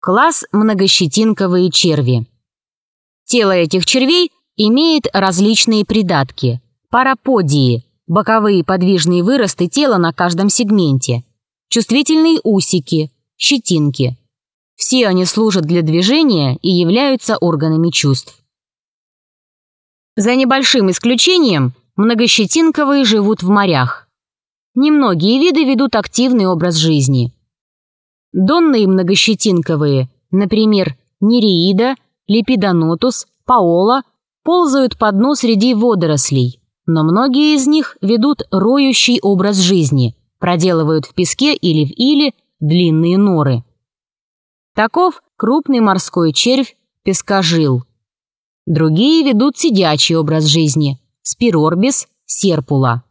Класс многощетинковые черви. Тело этих червей имеет различные придатки. Параподии – боковые подвижные выросты тела на каждом сегменте. Чувствительные усики – щетинки. Все они служат для движения и являются органами чувств. За небольшим исключением, многощетинковые живут в морях. Немногие виды ведут активный образ жизни. Донные многощетинковые, например, нереида, лепидонотус, паола, ползают по дну среди водорослей, но многие из них ведут роющий образ жизни, проделывают в песке или в иле длинные норы. Таков крупный морской червь пескожил. Другие ведут сидячий образ жизни – спирорбис, серпула.